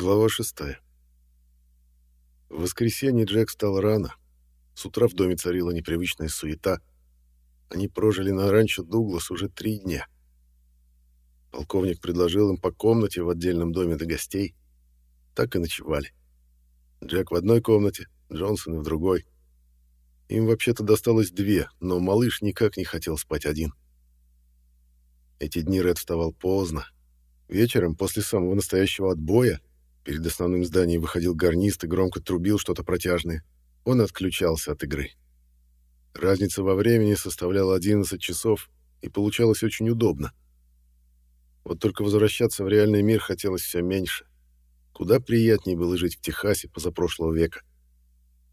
Глава шестая. В воскресенье Джек встал рано. С утра в доме царила непривычная суета. Они прожили на ранчо Дуглас уже три дня. Полковник предложил им по комнате в отдельном доме для гостей. Так и ночевали. Джек в одной комнате, Джонсон в другой. Им вообще-то досталось две, но малыш никак не хотел спать один. Эти дни Ред вставал поздно. Вечером, после самого настоящего отбоя, перед основным зданием выходил гарнист и громко трубил что-то протяжное. Он отключался от игры. Разница во времени составляла 11 часов, и получалось очень удобно. Вот только возвращаться в реальный мир хотелось все меньше. Куда приятнее было жить в Техасе позапрошлого века.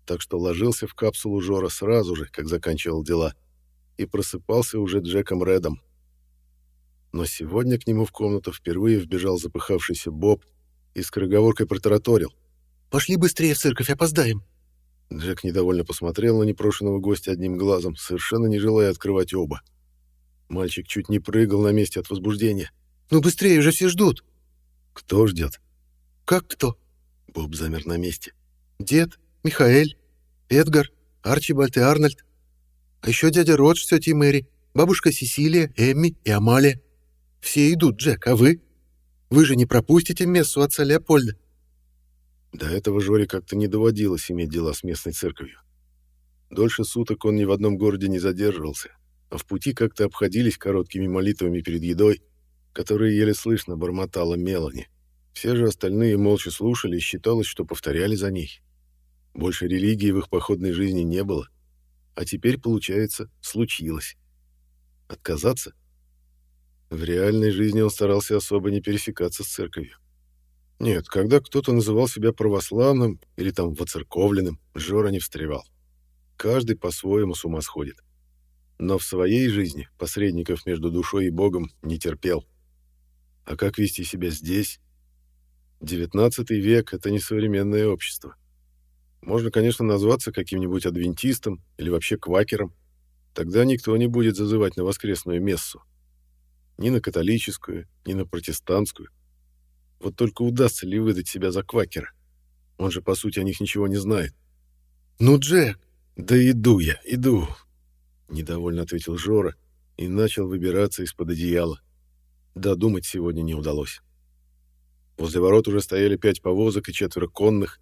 Так что ложился в капсулу Жора сразу же, как заканчивал дела, и просыпался уже Джеком Редом. Но сегодня к нему в комнату впервые вбежал запыхавшийся Боб и скороговоркой протараторил. «Пошли быстрее в церковь, опоздаем!» Джек недовольно посмотрел на непрошенного гостя одним глазом, совершенно не желая открывать оба. Мальчик чуть не прыгал на месте от возбуждения. «Ну быстрее, уже все ждут!» «Кто ждет?» «Как кто?» Боб замер на месте. «Дед, Михаэль, Эдгар, Арчибальд и Арнольд. А еще дядя Родж с тетей Мэри, бабушка Сесилия, Эмми и Амалия. Все идут, Джек, а вы? Вы же не пропустите мессу отца Леопольда?» До этого Жоре как-то не доводилось иметь дела с местной церковью. Дольше суток он ни в одном городе не задерживался, а в пути как-то обходились короткими молитвами перед едой, которые еле слышно бормотала Мелани. Все же остальные молча слушали и считалось, что повторяли за ней. Больше религии в их походной жизни не было. А теперь, получается, случилось. Отказаться? В реальной жизни он старался особо не пересекаться с церковью. Нет, когда кто-то называл себя православным или там воцерковленным, Жора не встревал. Каждый по-своему с ума сходит. Но в своей жизни посредников между душой и Богом не терпел. А как вести себя здесь, Девятнадцатый век — это не современное общество. Можно, конечно, назваться каким-нибудь адвентистом или вообще квакером. Тогда никто не будет зазывать на воскресную мессу. Ни на католическую, ни на протестантскую. Вот только удастся ли выдать себя за квакера? Он же, по сути, о них ничего не знает. «Ну, Джек!» «Да иду я, иду!» Недовольно ответил Жора и начал выбираться из-под одеяла. Додумать сегодня не удалось. Возле ворот уже стояли пять повозок и четверо конных.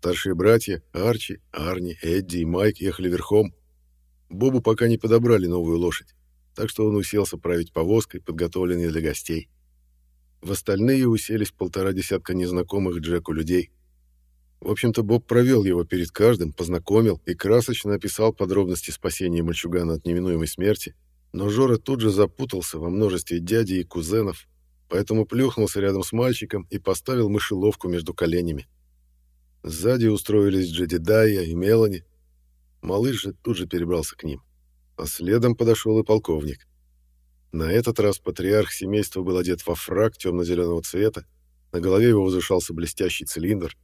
Старшие братья Арчи, Арни, Эдди и Майк ехали верхом. Бобу пока не подобрали новую лошадь, так что он уселся править повозкой, подготовленной для гостей. В остальные уселись полтора десятка незнакомых Джеку людей. В общем-то, Боб провел его перед каждым, познакомил и красочно описал подробности спасения мальчугана от неминуемой смерти, но Жора тут же запутался во множестве дядей и кузенов, поэтому плюхнулся рядом с мальчиком и поставил мышеловку между коленями. Сзади устроились Джедидая и Мелани. Малыш же тут же перебрался к ним. А следом подошел и полковник. На этот раз патриарх семейства был одет во фраг темно-зеленого цвета, на голове его возвышался блестящий цилиндр.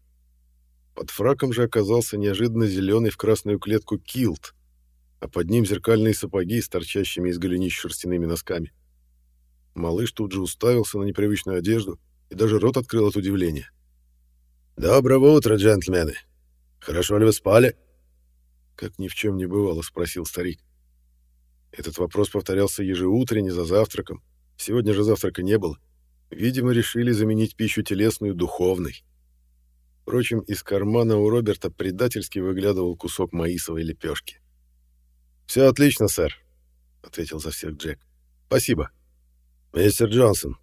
Под фраком же оказался неожиданно зеленый в красную клетку килт, а под ним зеркальные сапоги с торчащими из голенищ шерстяными носками. Малыш тут же уставился на непривычную одежду и даже рот открыл от удивления. «Доброго утра, джентльмены! Хорошо ли вы спали?» Как ни в чем не бывало, спросил старик. Этот вопрос повторялся ежеутренне за завтраком. Сегодня же завтрака не было. Видимо, решили заменить пищу телесную духовной. Впрочем, из кармана у Роберта предательски выглядывал кусок маисовой лепешки. «Все отлично, сэр», — ответил за всех Джек. «Спасибо». «Мистер Джонсон!»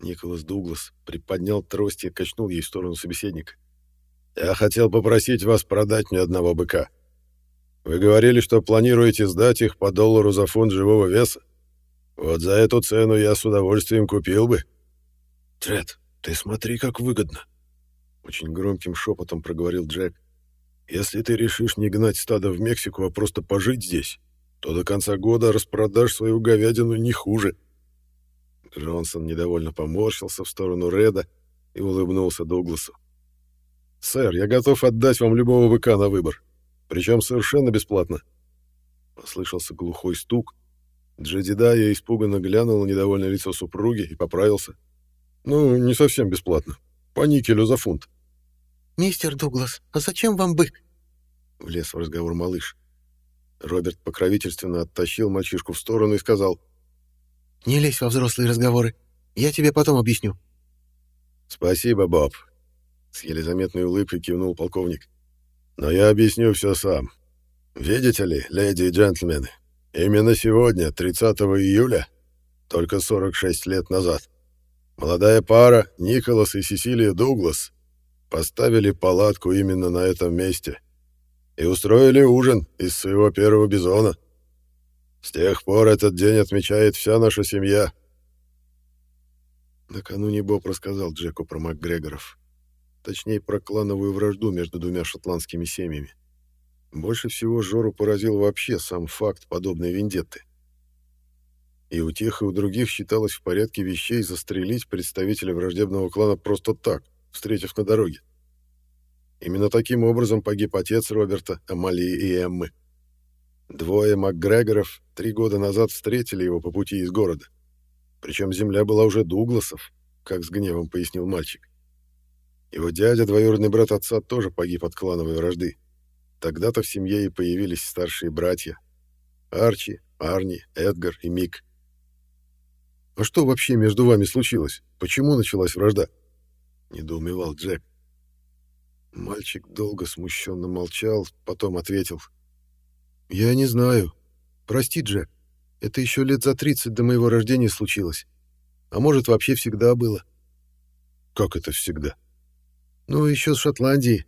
Николас Дуглас приподнял трость и качнул ей в сторону собеседника. «Я хотел попросить вас продать мне одного быка. Вы говорили, что планируете сдать их по доллару за фунт живого веса. Вот за эту цену я с удовольствием купил бы». «Тред, ты смотри, как выгодно!» Очень громким шепотом проговорил Джек. «Если ты решишь не гнать стадо в Мексику, а просто пожить здесь, то до конца года распродашь свою говядину не хуже». Джонсон недовольно поморщился в сторону Реда и улыбнулся Дугласу. «Сэр, я готов отдать вам любого быка на выбор, причем совершенно бесплатно». Послышался глухой стук. Джедидая испуганно глянул на недовольное лицо супруги и поправился. «Ну, не совсем бесплатно. по никелю за фунт. «Мистер Дуглас, а зачем вам бык?» — влез в разговор малыш. Роберт покровительственно оттащил мальчишку в сторону и сказал. «Не лезь во взрослые разговоры. Я тебе потом объясню». «Спасибо, Боб», — с еле заметной улыбкой кивнул полковник. «Но я объясню все сам. Видите ли, леди и джентльмены, именно сегодня, 30 июля, только 46 лет назад, молодая пара Николас и Сесилия Дуглас поставили палатку именно на этом месте и устроили ужин из своего первого бизона. С тех пор этот день отмечает вся наша семья. Накануне Боб рассказал Джеку про МакГрегоров. Точнее, про клановую вражду между двумя шотландскими семьями. Больше всего Жору поразил вообще сам факт подобной вендетты. И у тех, и у других считалось в порядке вещей застрелить представителя враждебного клана просто так, встретив на дороге. Именно таким образом погиб отец Роберта, Амалии и Эммы. Двое МакГрегоров три года назад встретили его по пути из города. Причем земля была уже Дугласов, как с гневом пояснил мальчик. Его дядя, двоюродный брат отца, тоже погиб от клановой вражды. Тогда-то в семье и появились старшие братья. Арчи, Арни, Эдгар и Мик. «А что вообще между вами случилось? Почему началась вражда?» — недоумевал Джек. Мальчик долго смущенно молчал, потом ответил. «Я не знаю. Прости, Джек. Это еще лет за 30 до моего рождения случилось. А может, вообще всегда было». «Как это всегда?» «Ну, еще с Шотландии».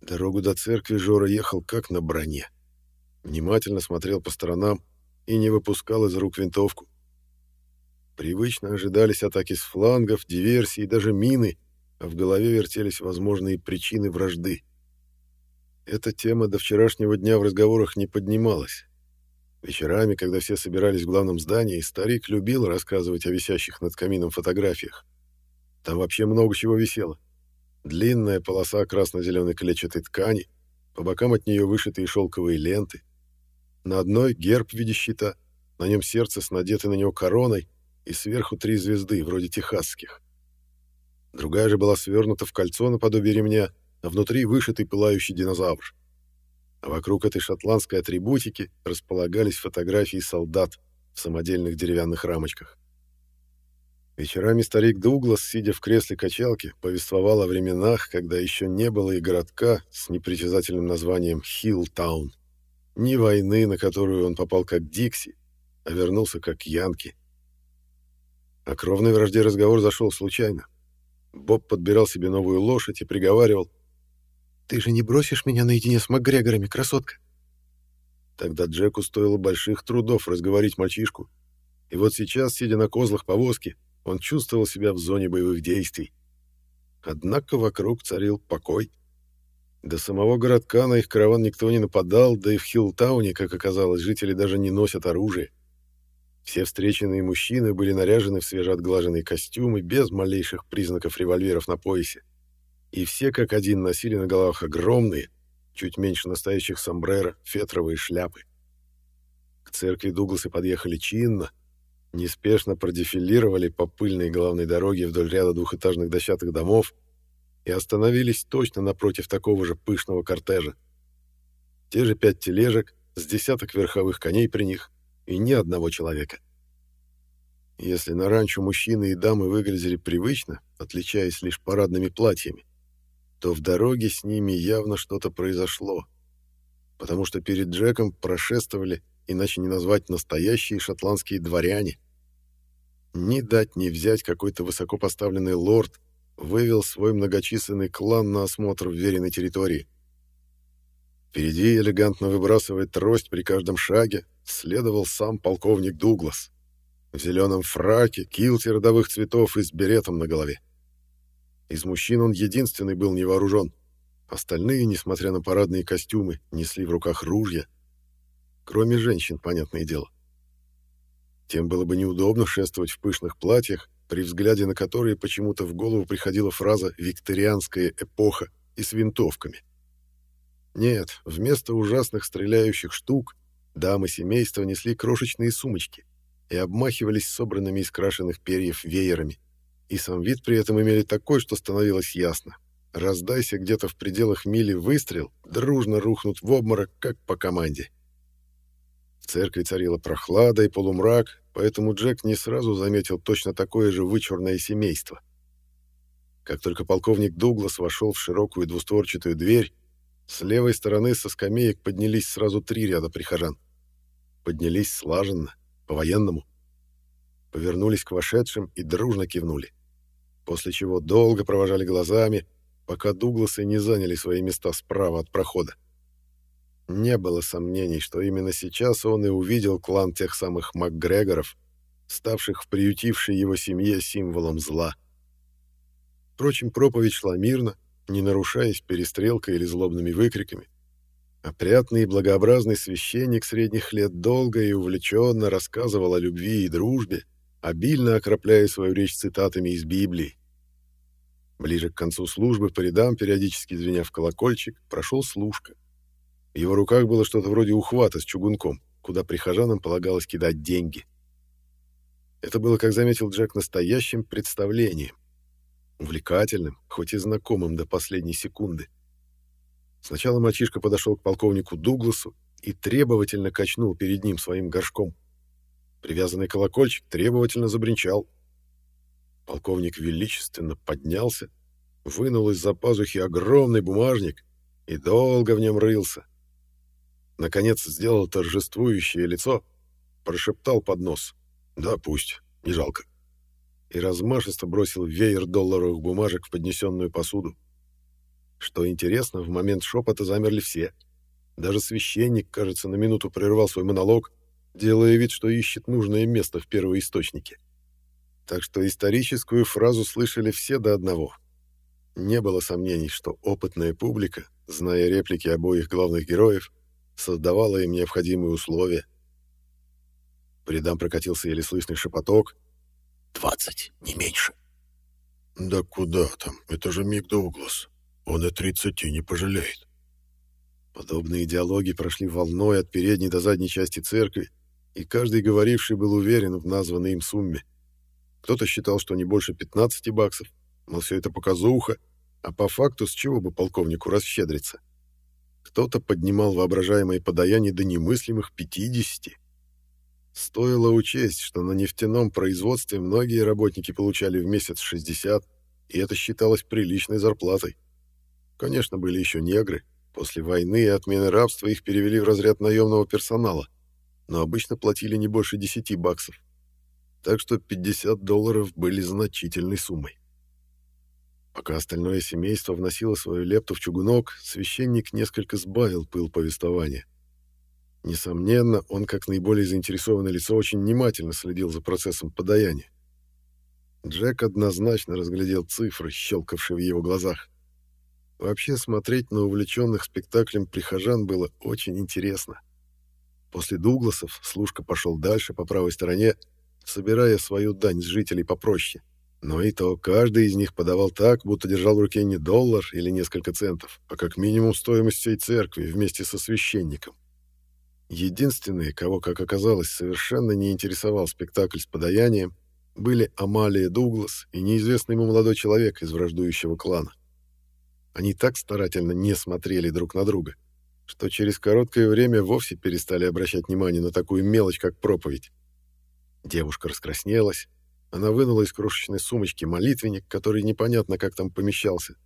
Дорогу до церкви Жора ехал как на броне. Внимательно смотрел по сторонам и не выпускал из рук винтовку. Привычно ожидались атаки с флангов, диверсии и даже мины — а в голове вертелись возможные причины вражды. Эта тема до вчерашнего дня в разговорах не поднималась. Вечерами, когда все собирались в главном здании, старик любил рассказывать о висящих над камином фотографиях. Там вообще много чего висело. Длинная полоса красно-зеленой клетчатой ткани, по бокам от нее вышитые шелковые ленты. На одной герб в виде щита, на нем сердце с надетой на него короной и сверху три звезды, вроде техасских. Другая же была свернута в кольцо наподобие ремня, а внутри вышитый пылающий динозавр. А вокруг этой шотландской атрибутики располагались фотографии солдат в самодельных деревянных рамочках. Вечерами старик Дуглас, сидя в кресле качалки, повествовал о временах, когда еще не было и городка с непритязательным названием Хиллтаун, ни войны, на которую он попал как Дикси, а вернулся как Янки. О кровной вражде разговор зашел случайно. Боб подбирал себе новую лошадь и приговаривал. «Ты же не бросишь меня наедине с МакГрегорами, красотка?» Тогда Джеку стоило больших трудов разговорить мальчишку. И вот сейчас, сидя на козлах повозки, он чувствовал себя в зоне боевых действий. Однако вокруг царил покой. До самого городка на их караван никто не нападал, да и в Хиллтауне, как оказалось, жители даже не носят оружие. Все встреченные мужчины были наряжены в свежеотглаженные костюмы без малейших признаков револьверов на поясе. И все как один носили на головах огромные, чуть меньше настоящих сомбреро, фетровые шляпы. К церкви Дугласы подъехали чинно, неспешно продефилировали по пыльной главной дороге вдоль ряда двухэтажных дощатых домов и остановились точно напротив такого же пышного кортежа. Те же пять тележек с десяток верховых коней при них — и ни одного человека. Если на ранчо мужчины и дамы выглядели привычно, отличаясь лишь парадными платьями, то в дороге с ними явно что-то произошло, потому что перед Джеком прошествовали, иначе не назвать настоящие шотландские дворяне. Ни дать, ни взять какой-то высокопоставленный лорд вывел свой многочисленный клан на осмотр вверенной территории. Впереди, элегантно выбрасывая трость при каждом шаге, следовал сам полковник Дуглас. В зеленом фраке, килте родовых цветов и с беретом на голове. Из мужчин он единственный был невооружен. Остальные, несмотря на парадные костюмы, несли в руках ружья. Кроме женщин, понятное дело. Тем было бы неудобно шествовать в пышных платьях, при взгляде на которые почему-то в голову приходила фраза «викторианская эпоха» и с винтовками. Нет, вместо ужасных стреляющих штук Дамы семейства несли крошечные сумочки и обмахивались собранными из крашеных перьев веерами, и сам вид при этом имели такой, что становилось ясно. Раздайся где-то в пределах мили выстрел, дружно рухнут в обморок, как по команде. В церкви царила прохлада и полумрак, поэтому Джек не сразу заметил точно такое же вычурное семейство. Как только полковник Дуглас вошел в широкую двустворчатую дверь, с левой стороны со скамеек поднялись сразу три ряда прихожан. Поднялись слаженно, по-военному. Повернулись к вошедшим и дружно кивнули. После чего долго провожали глазами, пока Дугласы не заняли свои места справа от прохода. Не было сомнений, что именно сейчас он и увидел клан тех самых МакГрегоров, ставших в приютившей его семье символом зла. Впрочем, проповедь шла мирно, не нарушаясь перестрелкой или злобными выкриками. Опрятный и благообразный священник средних лет долго и увлеченно рассказывал о любви и дружбе, обильно окропляя свою речь цитатами из Библии. Ближе к концу службы по рядам, периодически звеня в колокольчик, прошел служка. В его руках было что-то вроде ухвата с чугунком, куда прихожанам полагалось кидать деньги. Это было, как заметил Джек, настоящим представлением. Увлекательным, хоть и знакомым до последней секунды. Сначала мальчишка подошел к полковнику Дугласу и требовательно качнул перед ним своим горшком. Привязанный колокольчик требовательно забринчал — Полковник величественно поднялся, вынул из-за пазухи огромный бумажник и долго в нем рылся. Наконец сделал торжествующее лицо, прошептал под нос. «Да, пусть, не жалко». И размашисто бросил веер долларовых бумажек в поднесенную посуду. Что интересно, в момент шепота замерли все. Даже священник, кажется, на минуту прервал свой монолог, делая вид, что ищет нужное место в первоисточнике. источнике так что историческую фразу слышали все до одного. Не было сомнений, что опытная публика, зная реплики обоих главных героев, создавала им необходимые условия. По рядам прокатился еле слышный шепоток. «Двадцать, не меньше». «Да куда там? Это же Мик Дуглас. Он и тридцати не пожалеет». Подобные диалоги прошли волной от передней до задней части церкви, и каждый говоривший был уверен в названной им сумме. Кто-то считал, что не больше 15 баксов, но все это показуха, а по факту с чего бы полковнику расщедриться? Кто-то поднимал воображаемые подаяния до немыслимых 50. Стоило учесть, что на нефтяном производстве многие работники получали в месяц 60, и это считалось приличной зарплатой. Конечно, были еще негры. После войны и отмены рабства их перевели в разряд наемного персонала, но обычно платили не больше 10 баксов так что 50 долларов были значительной суммой. Пока остальное семейство вносило свою лепту в чугунок, священник несколько сбавил пыл повествования. Несомненно, он, как наиболее заинтересованное лицо, очень внимательно следил за процессом подаяния. Джек однозначно разглядел цифры, щелкавшие в его глазах. Вообще, смотреть на увлеченных спектаклем прихожан было очень интересно. После Дугласов служка пошел дальше по правой стороне, собирая свою дань с жителей попроще. Но и то каждый из них подавал так, будто держал в руке не доллар или несколько центов, а как минимум стоимость всей церкви вместе со священником. Единственные, кого, как оказалось, совершенно не интересовал спектакль с подаянием, были Амалия Дуглас и неизвестный ему молодой человек из враждующего клана. Они так старательно не смотрели друг на друга, что через короткое время вовсе перестали обращать внимание на такую мелочь, как проповедь. Девушка раскраснелась. Она вынула из крошечной сумочки молитвенник, который непонятно как там помещался,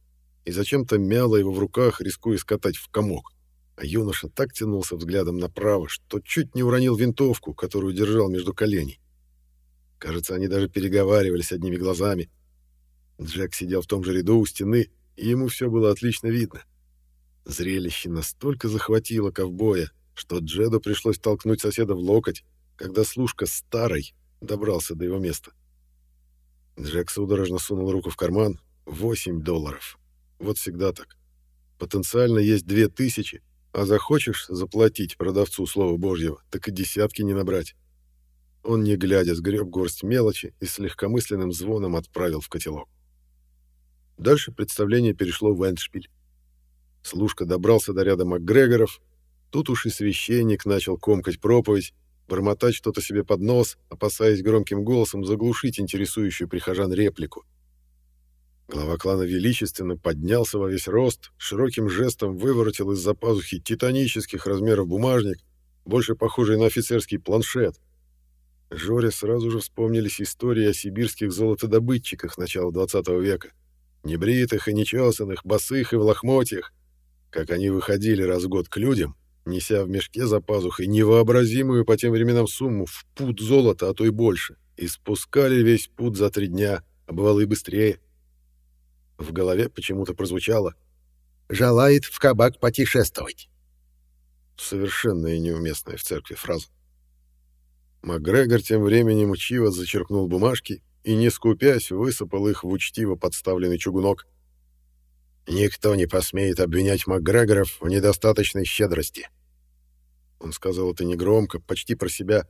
и зачем-то мяла его в руках, рискуя скатать в комок. А юноша так тянулся взглядом направо, что чуть не уронил винтовку, которую держал между коленей. Кажется, они даже переговаривались одними глазами. Джек сидел в том же ряду у стены, и ему все было отлично видно. Зрелище настолько захватило ковбоя, что Джеду пришлось толкнуть соседа в локоть, когда служка старой добрался до его места. Джек судорожно сунул руку в карман. Восемь долларов. Вот всегда так. Потенциально есть две тысячи, а захочешь заплатить продавцу Слова Божьего, так и десятки не набрать. Он, не глядя, сгреб горсть мелочи и с легкомысленным звоном отправил в котелок. Дальше представление перешло в Эндшпиль. Служка добрался до ряда МакГрегоров. Тут уж и священник начал комкать проповедь, бормотать что-то себе под нос, опасаясь громким голосом заглушить интересующую прихожан реплику. Глава клана величественно поднялся во весь рост, широким жестом выворотил из-за пазухи титанических размеров бумажник, больше похожий на офицерский планшет. Жоре сразу же вспомнились истории о сибирских золотодобытчиках начала 20 века. Небритых и нечесанных, босых и в лохмотьях. Как они выходили раз в год к людям, неся в мешке за пазухой невообразимую по тем временам сумму в пуд золота, а то и больше, и спускали весь пуд за три дня, а бывало и быстрее. В голове почему-то прозвучало «Желает в кабак потешествовать». Совершенно неуместная в церкви фраза. Макгрегор тем временем учиво зачеркнул бумажки и, не скупясь, высыпал их в учтиво подставленный чугунок. «Никто не посмеет обвинять Макгрегоров в недостаточной щедрости». Он сказал это негромко, почти про себя,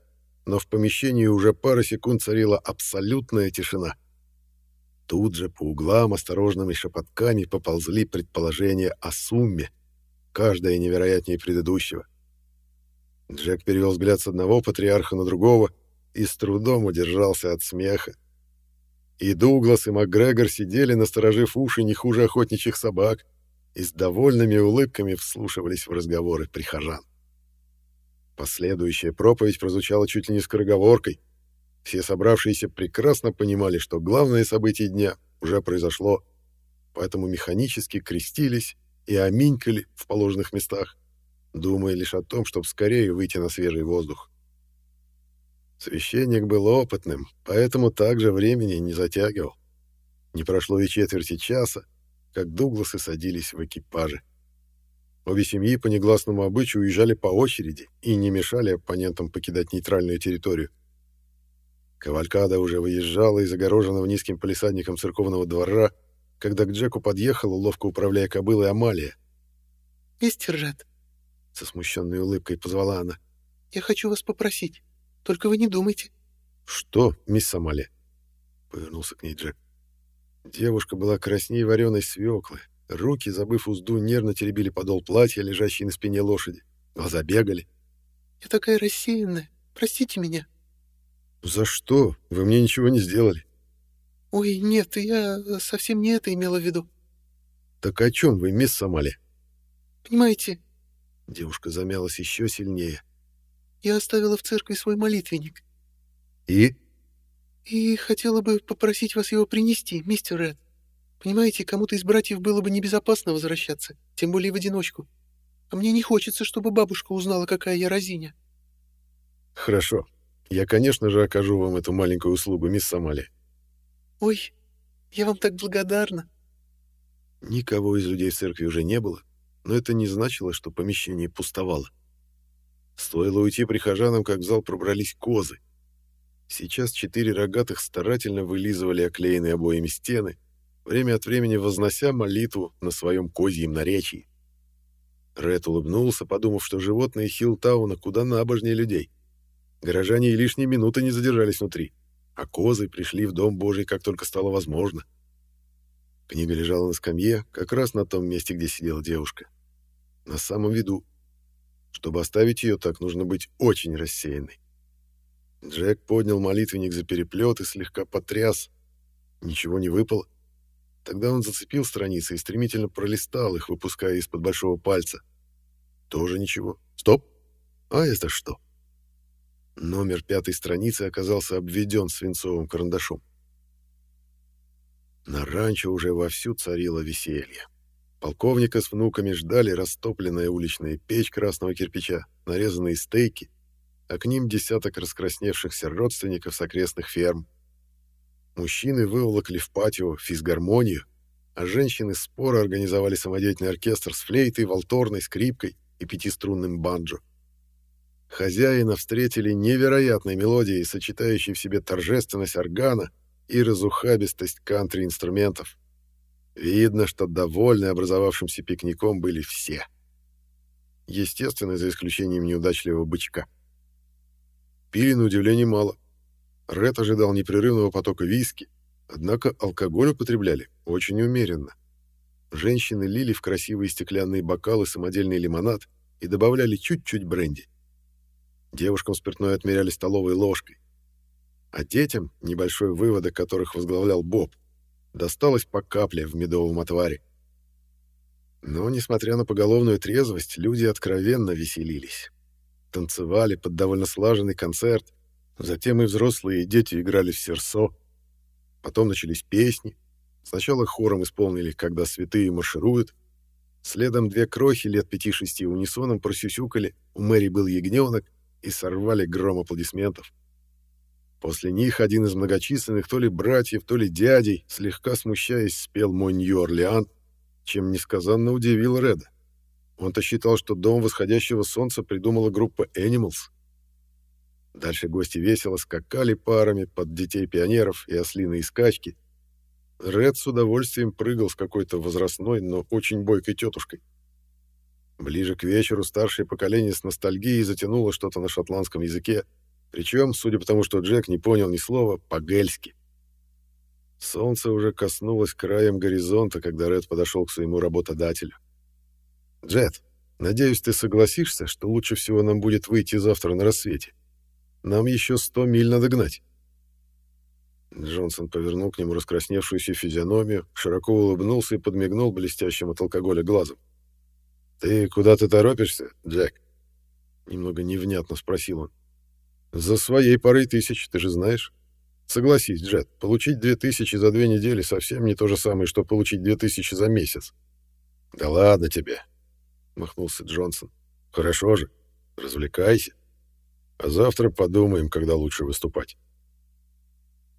но в помещении уже пара секунд царила абсолютная тишина. Тут же по углам осторожными шепотками поползли предположения о сумме, каждая невероятнее предыдущего. Джек перевел взгляд с одного патриарха на другого и с трудом удержался от смеха. И Дуглас, и МакГрегор сидели, насторожив уши не хуже охотничьих собак, и с довольными улыбками вслушивались в разговоры прихожан. Последующая проповедь прозвучала чуть ли не скороговоркой. Все собравшиеся прекрасно понимали, что главное событие дня уже произошло, поэтому механически крестились и аминькали в положенных местах, думая лишь о том, чтобы скорее выйти на свежий воздух. Священник был опытным, поэтому также времени не затягивал. Не прошло и четверти часа, как Дугласы садились в экипаже. Обе семьи по негласному обычаю уезжали по очереди и не мешали оппонентам покидать нейтральную территорию. Кавалькада уже выезжала из огороженного низким палисадником церковного двора, когда к Джеку подъехала, ловко управляя кобылой, Амалия. «Мистер Ред», — со смущенной улыбкой позвала она, — «я хочу вас попросить. Только вы не думайте». «Что, мисс Амалия?» — повернулся к ней Джек. Девушка была красней вареной свеклы. Руки, забыв узду, нервно теребили подол платья, лежащей на спине лошади. Глаза бегали. «Я такая рассеянная. Простите меня». «За что? Вы мне ничего не сделали». «Ой, нет, я совсем не это имела в виду». «Так о чем вы, мисс Сомали?» «Понимаете...» Девушка замялась еще сильнее. «Я оставила в церкви свой молитвенник». «И?» «И хотела бы попросить вас его принести, мистер Ред. Понимаете, кому-то из братьев было бы небезопасно возвращаться, тем более в одиночку. А мне не хочется, чтобы бабушка узнала, какая я разиня». «Хорошо. Я, конечно же, окажу вам эту маленькую услугу, мисс Сомали». «Ой, я вам так благодарна». Никого из людей в церкви уже не было, но это не значило, что помещение пустовало. Стоило уйти прихожанам, как в зал пробрались козы. Сейчас четыре рогатых старательно вылизывали оклеенные обоями стены, время от времени вознося молитву на своем козьем наречии. Ред улыбнулся, подумав, что животные Хилтауна куда набожнее людей. Горожане и лишние минуты не задержались внутри, а козы пришли в Дом Божий, как только стало возможно. Книга лежала на скамье, как раз на том месте, где сидела девушка. На самом виду. Чтобы оставить ее так, нужно быть очень рассеянной. Джек поднял молитвенник за переплет и слегка потряс. Ничего не выпало. Тогда он зацепил страницы и стремительно пролистал их, выпуская из-под большого пальца. Тоже ничего. Стоп! А это что? Номер пятой страницы оказался обведен свинцовым карандашом. На ранчо уже вовсю царило веселье. Полковника с внуками ждали растопленная уличная печь красного кирпича, нарезанные стейки, а к ним десяток раскрасневшихся родственников с окрестных ферм. Мужчины выволокли в патио физгармонию, а женщины споро организовали самодеятельный оркестр с флейтой, валторной, скрипкой и пятиструнным банджо. Хозяина встретили невероятной мелодией, сочетающей в себе торжественность органа и разухабистость кантри-инструментов. Видно, что довольны образовавшимся пикником были все. Естественно, за исключением неудачливого бычка. Пили на удивление мало. Ред ожидал непрерывного потока виски, однако алкоголь употребляли очень умеренно. Женщины лили в красивые стеклянные бокалы самодельный лимонад и добавляли чуть-чуть бренди. Девушкам спиртное отмеряли столовой ложкой. А детям, небольшой выводок которых возглавлял Боб, досталось по капле в медовом отваре. Но, несмотря на поголовную трезвость, люди откровенно веселились. Танцевали под довольно слаженный концерт, затем и взрослые, и дети играли в серсо. Потом начались песни. Сначала хором исполнили «Когда святые маршируют», Следом две крохи лет пяти-шести унисоном просюсюкали, у Мэри был ягненок, и сорвали гром аплодисментов. После них один из многочисленных то ли братьев, то ли дядей, слегка смущаясь, спел «Монью Орлеан», чем несказанно удивил Реда. Он-то считал, что «Дом восходящего солнца» придумала группа Animals. Дальше гости весело скакали парами под детей пионеров и ослиные скачки, Ред с удовольствием прыгал с какой-то возрастной, но очень бойкой тетушкой. Ближе к вечеру старшее поколение с ностальгией затянуло что-то на шотландском языке, причем, судя по тому, что Джек не понял ни слова, по-гельски. Солнце уже коснулось краем горизонта, когда Ред подошел к своему работодателю. «Джет, надеюсь, ты согласишься, что лучше всего нам будет выйти завтра на рассвете. Нам еще сто миль надо гнать». Джонсон повернул к нему раскрасневшуюся физиономию, широко улыбнулся и подмигнул блестящим от алкоголя глазом. «Ты куда-то торопишься, Джек?» Немного невнятно спросил он. «За своей парой тысяч, ты же знаешь. Согласись, Джет, получить две тысячи за две недели совсем не то же самое, что получить две тысячи за месяц». «Да ладно тебе», — махнулся Джонсон. «Хорошо же, развлекайся. А завтра подумаем, когда лучше выступать».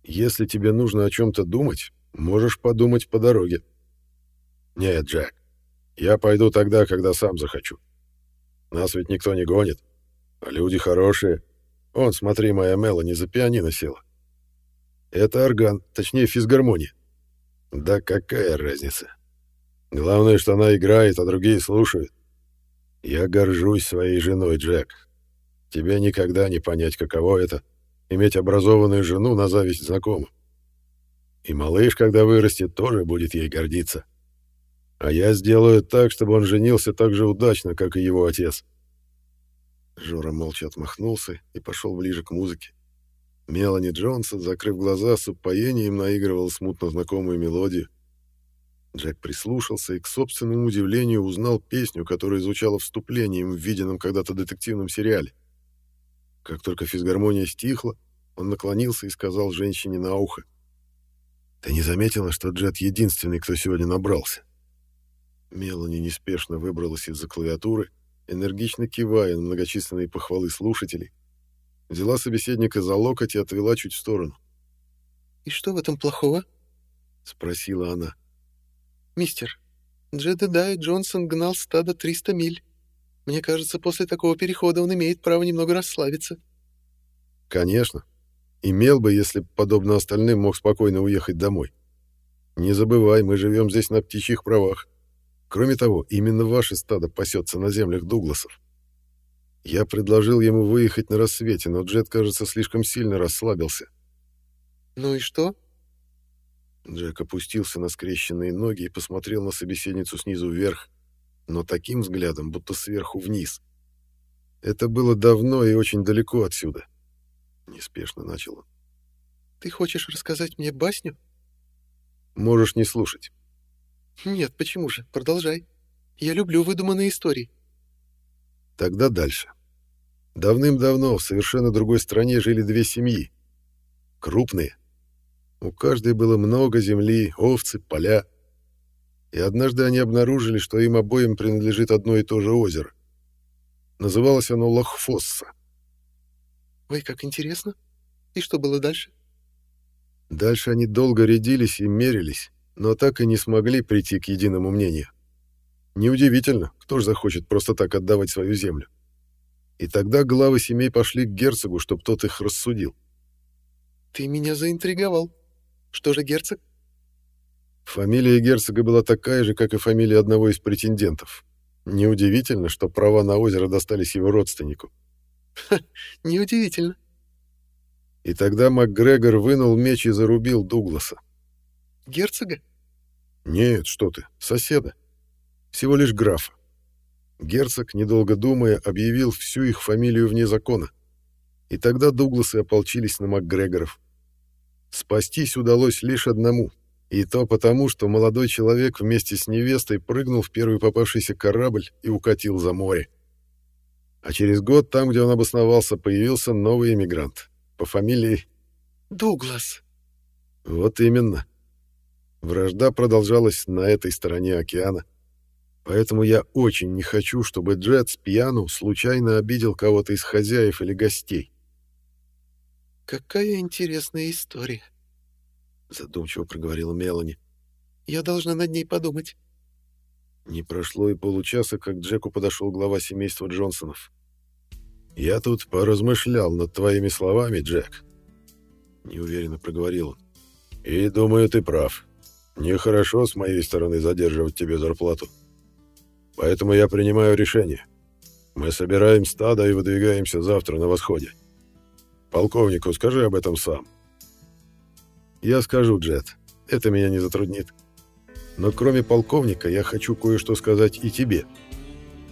Если тебе нужно о чем-то думать, можешь подумать по дороге. Нет, Джек, я пойду тогда, когда сам захочу. Нас ведь никто не гонит, а люди хорошие. Он, смотри, моя Мелани за пианино села. Это орган, точнее физгармония. Да какая разница? Главное, что она играет, а другие слушают. Я горжусь своей женой, Джек. Тебе никогда не понять, каково это — иметь образованную жену на зависть знакомым. И малыш, когда вырастет, тоже будет ей гордиться. А я сделаю так, чтобы он женился так же удачно, как и его отец. Жора молча отмахнулся и пошел ближе к музыке. Мелани Джонсон, закрыв глаза, с упоением наигрывал смутно знакомую мелодию. Джек прислушался и, к собственному удивлению, узнал песню, которая звучала вступлением в виденном когда-то детективном сериале. Как только физгармония стихла, он наклонился и сказал женщине на ухо. «Ты не заметила, что Джет единственный, кто сегодня набрался?» Мелани неспешно выбралась из-за клавиатуры, энергично кивая на многочисленные похвалы слушателей, взяла собеседника за локоть и отвела чуть в сторону. «И что в этом плохого?» — спросила она. «Мистер, Джедадай Джонсон гнал стадо 300 миль. Мне кажется, после такого перехода он имеет право немного расслабиться. Конечно. Имел бы, если бы, подобно остальным, мог спокойно уехать домой. Не забывай, мы живем здесь на птичьих правах. Кроме того, именно ваше стадо пасется на землях Дугласов. Я предложил ему выехать на рассвете, но Джет, кажется, слишком сильно расслабился. «Ну и что?» Джек опустился на скрещенные ноги и посмотрел на собеседницу снизу вверх но таким взглядом, будто сверху вниз. Это было давно и очень далеко отсюда. Неспешно начал он. «Ты хочешь рассказать мне басню?» «Можешь не слушать». «Нет, почему же? Продолжай. Я люблю выдуманные истории». Тогда дальше. Давным-давно в совершенно другой стране жили две семьи. Крупные. У каждой было много земли, овцы, поля и однажды они обнаружили, что им обоим принадлежит одно и то же озеро. Называлось оно Лохфосса. «Ой, как интересно! И что было дальше?» Дальше они долго рядились и мерились, но так и не смогли прийти к единому мнению. Неудивительно, кто же захочет просто так отдавать свою землю. И тогда главы семей пошли к герцогу, чтобы тот их рассудил. «Ты меня заинтриговал. Что же герцог?» Фамилия герцога была такая же, как и фамилия одного из претендентов. Неудивительно, что права на озеро достались его родственнику. Ха, неудивительно. И тогда МакГрегор вынул меч и зарубил Дугласа. Герцога? Нет, что ты, соседа. Всего лишь графа. Герцог, недолго думая, объявил всю их фамилию вне закона. И тогда Дугласы ополчились на МакГрегоров. Спастись удалось лишь одному — И то потому, что молодой человек вместе с невестой прыгнул в первый попавшийся корабль и укатил за море. А через год там, где он обосновался, появился новый эмигрант по фамилии... Дуглас. Вот именно. Вражда продолжалась на этой стороне океана. Поэтому я очень не хочу, чтобы Джет с пьяну случайно обидел кого-то из хозяев или гостей. «Какая интересная история», — задумчиво проговорила Мелани. «Я должна над ней подумать». Не прошло и получаса, как Джеку подошел глава семейства Джонсонов. «Я тут поразмышлял над твоими словами, Джек», — неуверенно проговорил он. «И думаю, ты прав. Нехорошо с моей стороны задерживать тебе зарплату. Поэтому я принимаю решение. Мы собираем стадо и выдвигаемся завтра на восходе. Полковнику скажи об этом сам». «Я скажу, Джет. Это меня не затруднит. Но кроме полковника я хочу кое-что сказать и тебе.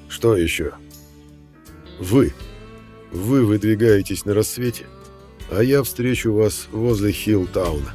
Что еще?» «Вы». Вы выдвигаетесь на рассвете, а я встречу вас возле Хиллтауна.